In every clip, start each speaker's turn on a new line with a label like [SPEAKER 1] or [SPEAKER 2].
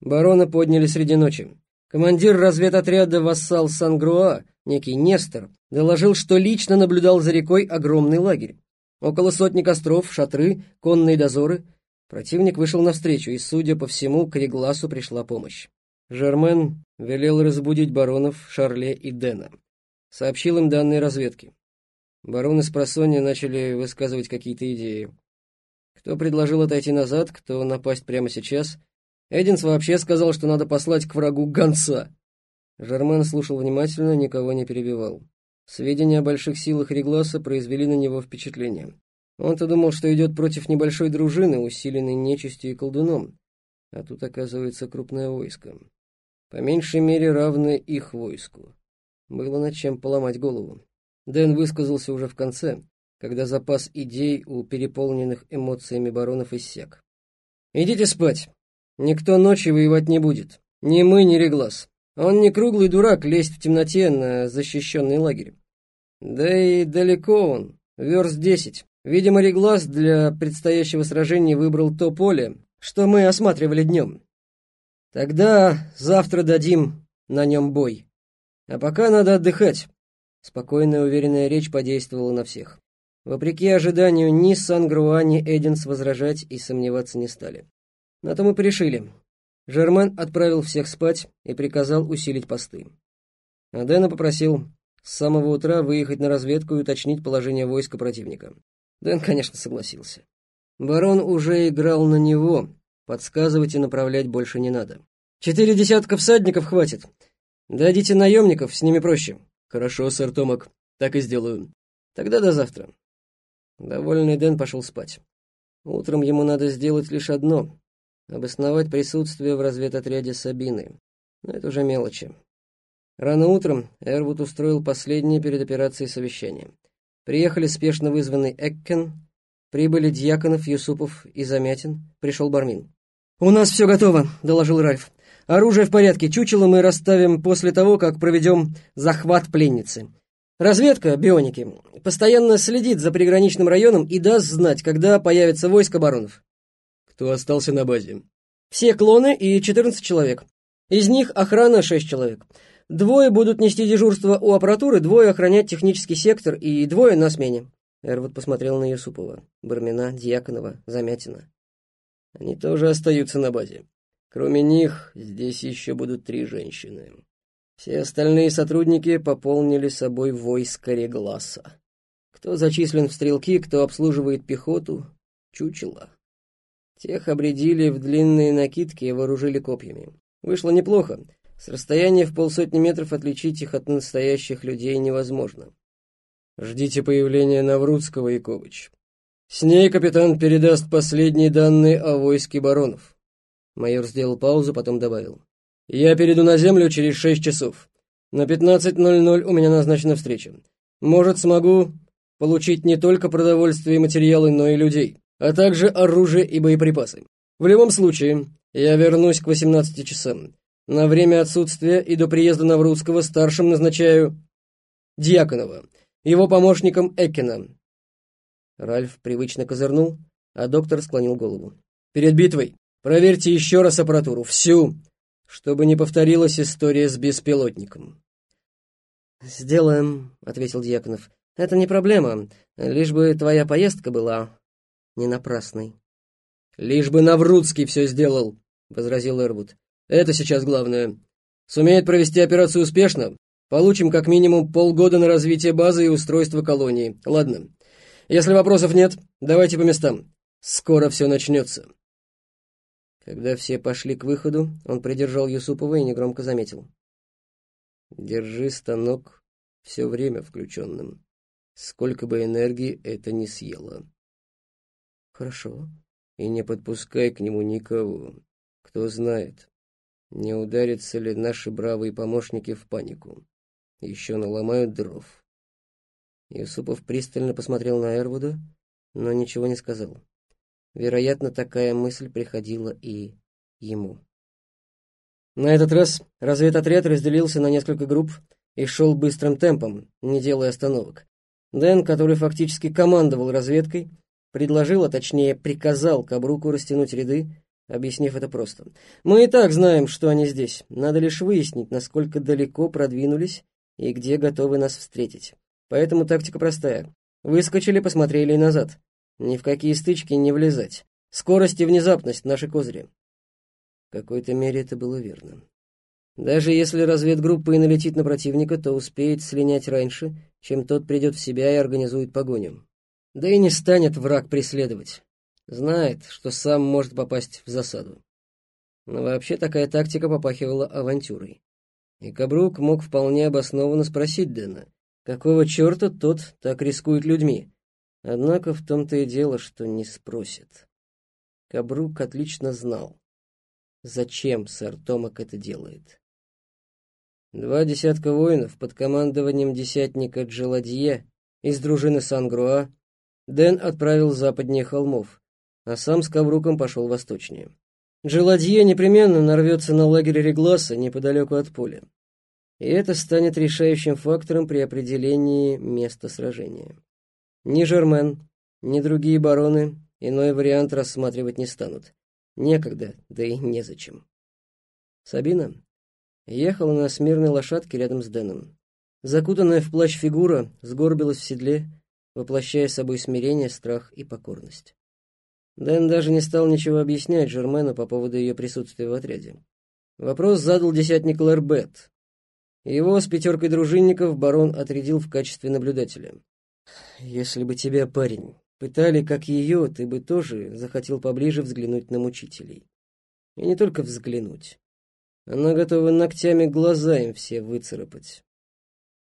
[SPEAKER 1] Барона подняли среди ночи. Командир разведотряда «Вассал Сангруа», некий Нестор, доложил, что лично наблюдал за рекой огромный лагерь. Около сотни костров, шатры, конные дозоры. Противник вышел навстречу, и, судя по всему, к Регласу пришла помощь. Жермен велел разбудить баронов Шарле и Дэна. Сообщил им данные разведки. Бароны с просонья начали высказывать какие-то идеи. Кто предложил отойти назад, кто напасть прямо сейчас. Эдинс вообще сказал, что надо послать к врагу гонца. Жермен слушал внимательно, никого не перебивал. Сведения о больших силах Регласа произвели на него впечатление. Он-то думал, что идет против небольшой дружины, усиленной нечистью и колдуном. А тут, оказывается, крупное войско. По меньшей мере, равное их войску. Было над чем поломать голову. Дэн высказался уже в конце, когда запас идей у переполненных эмоциями баронов иссяк. «Идите спать. Никто ночью воевать не будет. Ни мы, ни Реглас. Он не круглый дурак лезть в темноте на защищенный лагерь. Да и далеко он, верст десять. Видимо, Реглас для предстоящего сражения выбрал то поле, что мы осматривали днем. Тогда завтра дадим на нем бой. А пока надо отдыхать. Спокойная, уверенная речь подействовала на всех. Вопреки ожиданию, ни Сан-Груа, ни Эдинс возражать и сомневаться не стали. На то мы порешили. Жермен отправил всех спать и приказал усилить посты. Дэна попросил с самого утра выехать на разведку и уточнить положение войска противника. Дэн, конечно, согласился. Барон уже играл на него, подсказывать и направлять больше не надо. Четыре десятка всадников хватит. Дадите наемников, с ними проще. Хорошо, сэр Томак, так и сделаю. Тогда до завтра. Довольный Дэн пошел спать. Утром ему надо сделать лишь одно — обосновать присутствие в разведотряде Сабины. Но это уже мелочи. Рано утром Эрвуд устроил последнее перед операцией совещание. Приехали спешно вызванный Эккен, прибыли Дьяконов, Юсупов и Замятин, пришел Бармин. «У нас все готово», — доложил Ральф. Оружие в порядке, чучело мы расставим после того, как проведем захват пленницы. Разведка, бионики, постоянно следит за приграничным районом и даст знать, когда появится войско баронов. Кто остался на базе? Все клоны и 14 человек. Из них охрана 6 человек. Двое будут нести дежурство у аппаратуры, двое охранять технический сектор и двое на смене. Эрвуд посмотрел на Юсупова, Бармина, Дьяконова, Замятина. Они тоже остаются на базе. Кроме них, здесь еще будут три женщины. Все остальные сотрудники пополнили собой войско Регласа. Кто зачислен в стрелки, кто обслуживает пехоту, чучело. Тех обредили в длинные накидки и вооружили копьями. Вышло неплохо. С расстояния в полсотни метров отличить их от настоящих людей невозможно. Ждите появления Наврудского и Ковыч. С ней капитан передаст последние данные о войске баронов. Майор сделал паузу, потом добавил. «Я перейду на землю через шесть часов. На 15.00 у меня назначена встреча. Может, смогу получить не только продовольствие и материалы, но и людей, а также оружие и боеприпасы. В любом случае, я вернусь к 18 часам. На время отсутствия и до приезда Наврудского старшим назначаю Дьяконова, его помощником Эккена». Ральф привычно козырнул, а доктор склонил голову. «Перед битвой Проверьте еще раз аппаратуру, всю, чтобы не повторилась история с беспилотником. «Сделаем», — ответил Дьяконов. «Это не проблема, лишь бы твоя поездка была не напрасной». «Лишь бы Наврудский все сделал», — возразил Эрвуд. «Это сейчас главное. Сумеет провести операцию успешно, получим как минимум полгода на развитие базы и устройство колонии. Ладно. Если вопросов нет, давайте по местам. Скоро все начнется». Когда все пошли к выходу, он придержал Юсупова и негромко заметил. «Держи станок все время включенным, сколько бы энергии это ни съело». «Хорошо». «И не подпускай к нему никого. Кто знает, не ударятся ли наши бравые помощники в панику. Еще наломают дров». Юсупов пристально посмотрел на Эрвуда, но ничего не сказал. Вероятно, такая мысль приходила и ему. На этот раз разведотряд разделился на несколько групп и шел быстрым темпом, не делая остановок. Дэн, который фактически командовал разведкой, предложил, а точнее приказал Кабруку растянуть ряды, объяснив это просто. «Мы и так знаем, что они здесь. Надо лишь выяснить, насколько далеко продвинулись и где готовы нас встретить. Поэтому тактика простая. Выскочили, посмотрели и назад. Ни в какие стычки не влезать. Скорость и внезапность — наши козыри». В какой-то мере это было верно. Даже если разведгруппа и налетит на противника, то успеет слинять раньше, чем тот придет в себя и организует погоню. Да и не станет враг преследовать. Знает, что сам может попасть в засаду. Но вообще такая тактика попахивала авантюрой. И Кабрук мог вполне обоснованно спросить Дэна, какого черта тот так рискует людьми. Однако в том-то и дело, что не спросит. Кабрук отлично знал, зачем сэр Томак это делает. Два десятка воинов под командованием десятника Джеладье из дружины Сан-Груа Дэн отправил западнее холмов, а сам с Ковруком пошел восточнее. Джеладье непременно нарвется на лагерь Регласа неподалеку от поля. И это станет решающим фактором при определении места сражения. Ни Жермен, ни другие бароны иной вариант рассматривать не станут. Некогда, да и незачем. Сабина ехала на смирной лошадке рядом с Дэном. Закутанная в плащ фигура сгорбилась в седле, воплощая собой смирение, страх и покорность. Дэн даже не стал ничего объяснять Жермену по поводу ее присутствия в отряде. Вопрос задал десятник Лербет. Его с пятеркой дружинников барон отрядил в качестве наблюдателя. «Если бы тебя, парень, пытали, как ее, ты бы тоже захотел поближе взглянуть на мучителей. И не только взглянуть. Она готова ногтями глаза им все выцарапать.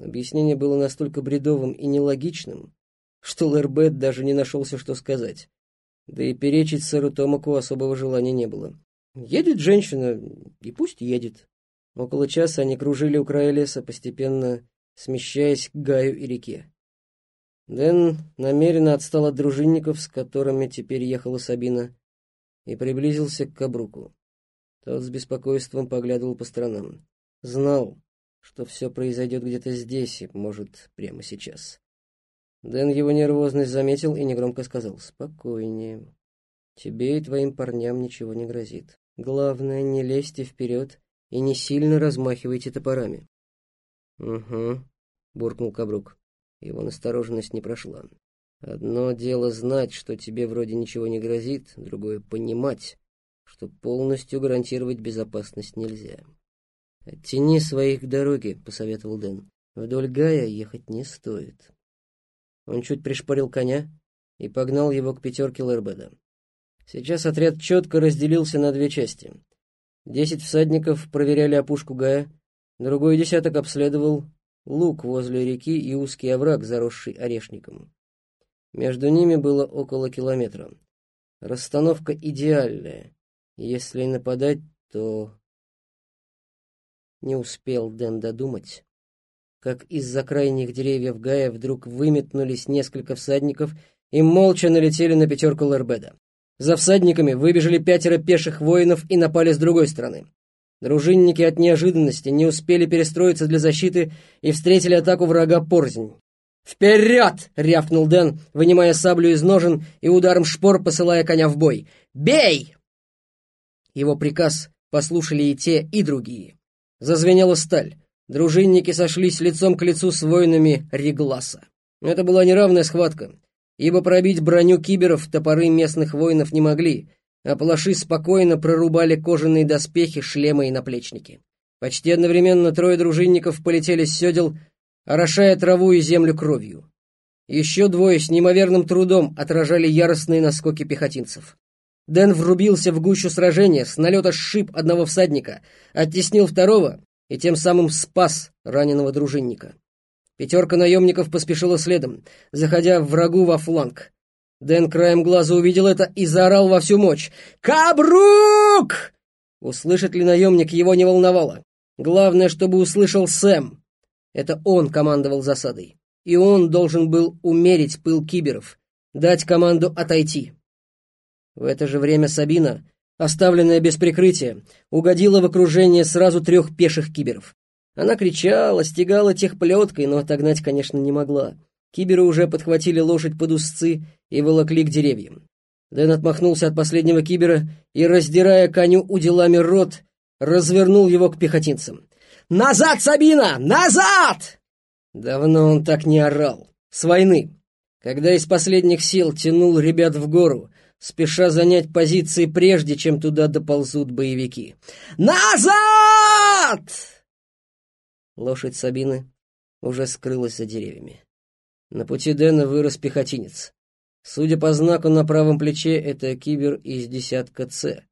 [SPEAKER 1] Объяснение было настолько бредовым и нелогичным, что Лербет даже не нашелся, что сказать. Да и перечить сэру Томаку особого желания не было. Едет женщина, и пусть едет. Около часа они кружили у края леса, постепенно смещаясь к Гаю и реке. Дэн намеренно отстал от дружинников, с которыми теперь ехала Сабина, и приблизился к Кабруку. Тот с беспокойством поглядывал по сторонам. Знал, что все произойдет где-то здесь и, может, прямо сейчас. Дэн его нервозность заметил и негромко сказал «Спокойнее. Тебе и твоим парням ничего не грозит. Главное, не лезьте вперед и не сильно размахивайте топорами». «Угу», — буркнул Кабрук. Его настороженность не прошла. «Одно дело знать, что тебе вроде ничего не грозит, другое — понимать, что полностью гарантировать безопасность нельзя». «Оттяни своих к дороге», — посоветовал Дэн. «Вдоль Гая ехать не стоит». Он чуть пришпорил коня и погнал его к пятерке Лербеда. Сейчас отряд четко разделился на две части. Десять всадников проверяли опушку Гая, другой десяток обследовал луг возле реки и узкий овраг, заросший орешником. Между ними было около километра. Расстановка идеальная. Если нападать, то не успел Дэн додумать, как из-за крайних деревьев Гая вдруг выметнулись несколько всадников и молча налетели на пятерку Лербеда. За всадниками выбежали пятеро пеших воинов и напали с другой стороны. Дружинники от неожиданности не успели перестроиться для защиты и встретили атаку врага порзнь. «Вперед!» — рявкнул Дэн, вынимая саблю из ножен и ударом шпор посылая коня в бой. «Бей!» Его приказ послушали и те, и другие. Зазвенела сталь. Дружинники сошлись лицом к лицу с воинами Регласа. Это была неравная схватка, ибо пробить броню киберов топоры местных воинов не могли, а палаши спокойно прорубали кожаные доспехи, шлемы и наплечники. Почти одновременно трое дружинников полетели с седел, орошая траву и землю кровью. Еще двое с неимоверным трудом отражали яростные наскоки пехотинцев. Дэн врубился в гущу сражения, с налета сшиб одного всадника, оттеснил второго и тем самым спас раненого дружинника. Пятерка наемников поспешила следом, заходя врагу во фланг. Дэн краем глаза увидел это и заорал во всю мощь. «Кабрук!» Услышит ли наемник, его не волновало. Главное, чтобы услышал Сэм. Это он командовал засадой. И он должен был умерить пыл киберов, дать команду отойти. В это же время Сабина, оставленная без прикрытия, угодила в окружение сразу трех пеших киберов. Она кричала, стегала тех плеткой, но отогнать, конечно, не могла. Киберы уже подхватили лошадь под узцы и волокли к деревьям. Дэн отмахнулся от последнего кибера и, раздирая коню уделами рот, развернул его к пехотинцам. «Назад, Сабина! Назад!» Давно он так не орал. С войны, когда из последних сил тянул ребят в гору, спеша занять позиции прежде, чем туда доползут боевики. «Назад!» Лошадь Сабины уже скрылась за деревьями. На пути Дэна вырос пехотинец. Судя по знаку на правом плече, это кибер из десятка «С».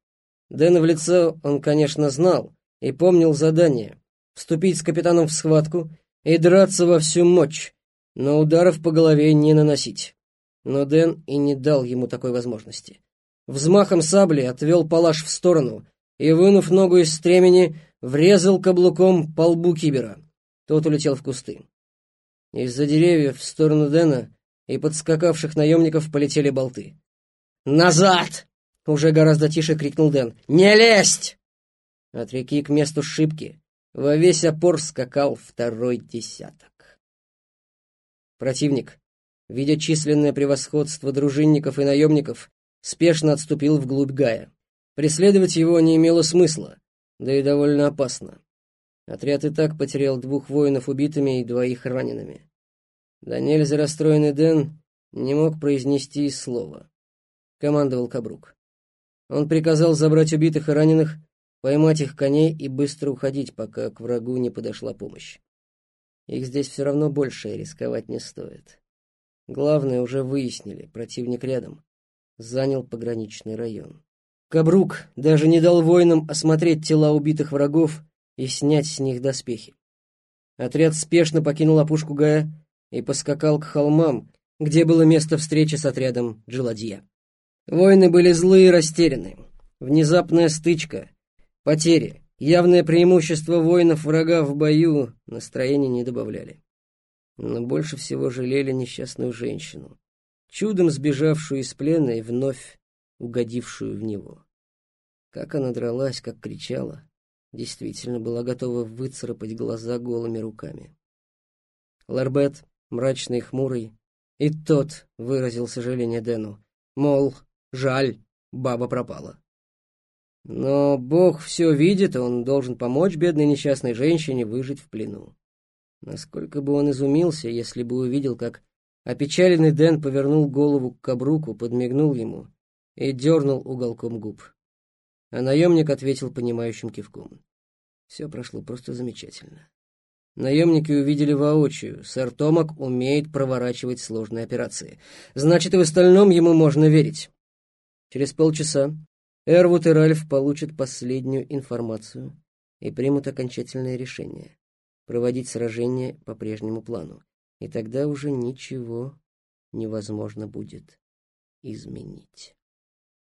[SPEAKER 1] Дэна в лицо он, конечно, знал и помнил задание — вступить с капитаном в схватку и драться во всю мощь, но ударов по голове не наносить. Но Дэн и не дал ему такой возможности. Взмахом сабли отвел палаш в сторону и, вынув ногу из стремени, врезал каблуком по лбу кибера. Тот улетел в кусты. Из-за деревьев в сторону Дэна и подскакавших наемников полетели болты. «Назад!» — уже гораздо тише крикнул Дэн. «Не лезть!» От реки к месту шибки во весь опор скакал второй десяток. Противник, видя численное превосходство дружинников и наемников, спешно отступил вглубь Гая. Преследовать его не имело смысла, да и довольно опасно. Отряд и так потерял двух воинов убитыми и двоих ранеными. Да нельзя расстроенный Дэн не мог произнести и слова. Командовал Кабрук. Он приказал забрать убитых и раненых, поймать их коней и быстро уходить, пока к врагу не подошла помощь. Их здесь все равно больше, и рисковать не стоит. Главное уже выяснили, противник рядом. Занял пограничный район. Кабрук даже не дал воинам осмотреть тела убитых врагов и снять с них доспехи. Отряд спешно покинул опушку Гая и поскакал к холмам, где было место встречи с отрядом Джиладья. Воины были злые и растеряны. Внезапная стычка, потери, явное преимущество воинов врага в бою настроения не добавляли. Но больше всего жалели несчастную женщину, чудом сбежавшую из плена и вновь угодившую в него. Как она дралась, как кричала действительно была готова выцарапать глаза голыми руками. Ларбет, мрачный и хмурый, и тот выразил сожаление Дэну, мол, жаль, баба пропала. Но Бог все видит, и он должен помочь бедной несчастной женщине выжить в плену. Насколько бы он изумился, если бы увидел, как опечаленный Дэн повернул голову к Кабруку, подмигнул ему и дернул уголком губ а наемник ответил понимающим кивком. Все прошло просто замечательно. Наемники увидели воочию. Сэр Томак умеет проворачивать сложные операции. Значит, и в остальном ему можно верить. Через полчаса Эрвуд и Ральф получат последнюю информацию и примут окончательное решение — проводить сражение по прежнему плану. И тогда уже ничего невозможно будет изменить.